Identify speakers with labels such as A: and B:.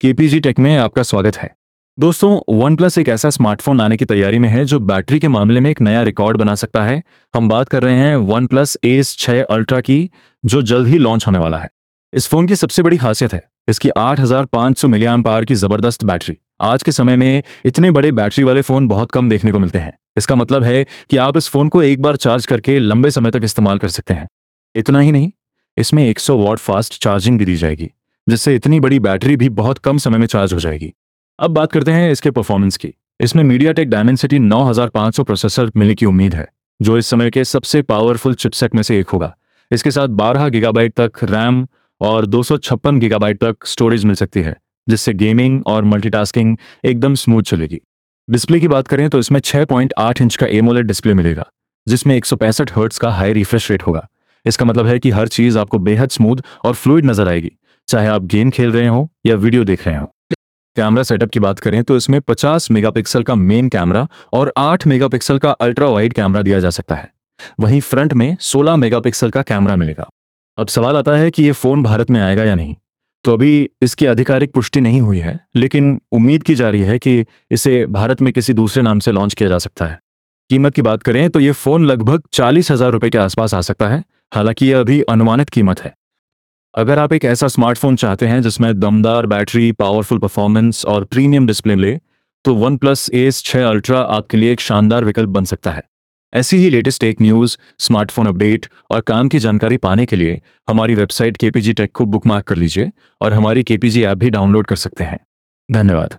A: KPG take में आपका स्वागत है। दोस्तों वन प्लस एक ऐसा स्मार्टफ़ोन आने की तैयारी में है जो बैटरी के मामले में एक नया रिकॉर्ड बना सकता है। हम बात कर रहे हैं वन प्लस एस छः अल्ट्रा की, जो जल्द ही लॉन्च होने वाला है। इस फ़ोन की सबसे बड़ी खासियत है, इसकी 8500 हज़ार पाँच सौ की ज़बरदस्त बैटरी। आज के समय में इतने बड़े बैटरी वाले फ़ोन बहुत कम देखने को मिलते हैं। इसका मतलब है कि आप इस फ़ोन को एक बार चार्ज करके लंबे समय तक इस्तेमाल कर सकते हैं। इतना ही नहीं, इसमें 100 वॉट फास्ट चार्जिंग भी दी जाएगी। जिससे इतनी बड़ी बैटरी भी बहुत कम समय में चार्ज हो जाएगी। अब बात करते हैं इसके परफॉर्मेंस की। इसमें मीडिया टेक डायमेंसिटी नौ प्रोसेसर मिलने की उम्मीद है, जो इस समय के सबसे पावरफुल चिपसेट में से एक होगा। इसके साथ 12 गीगाबाइट तक रैम और दो सौ छप्पन गीगाबाइट तक स्टोरेज मिल सकती है, जिससे गेमिंग और मल्टीटास्किंग एकदम स्मूथ चलेगी। डिस्प्ले की बात करें तो इसमें 6.8 इंच का एमोलेड डिस्प्ले मिलेगा, जिसमें एक सौ का हाई रिफ्रेश रेट होगा। इसका मतलब है कि हर चीज़ आपको बेहद स्मूथ और फ्लूड नज़र आएगी। चाहे आप गेम खेल रहे हो या वीडियो देख रहे हो। कैमरा सेटअप की बात करें तो इसमें 50 मेगापिक्सल का मेन कैमरा और 8 मेगापिक्सल का अल्ट्रा वाइड कैमरा दिया जा सकता है। वहीं फ्रंट में 16 मेगापिक्सल का कैमरा मिलेगा। अब सवाल आता है कि ये फ़ोन भारत में आएगा या नहीं। तो अभी इसकी आधिकारिक पुष्टि नहीं हुई है, लेकिन उम्मीद की जा रही है कि इसे भारत में किसी दूसरे नाम से लॉन्च किया जा सकता है। कीमत की बात करें तो ये फ़ोन लगभग चालीस हज़ार रुपए के आसपास आ सकता है। हालाँकि यह अभी अनुमानित कीमत है। अगर आप एक ऐसा स्मार्टफ़ोन चाहते हैं जिसमें दमदार बैटरी पावरफुल परफॉर्मेंस और प्रीमियम डिस्प्ले ले तो वन प्लस एस छः अल्ट्रा आपके लिए एक शानदार विकल्प बन सकता है। ऐसी ही latest tech news smartphone update और काम की जानकारी पाने के लिए हमारी वेबसाइट के टेक को बुकमार्क कर लीजिए और हमारी के ऐप भी डाउनलोड कर सकते हैं। धन्यवाद।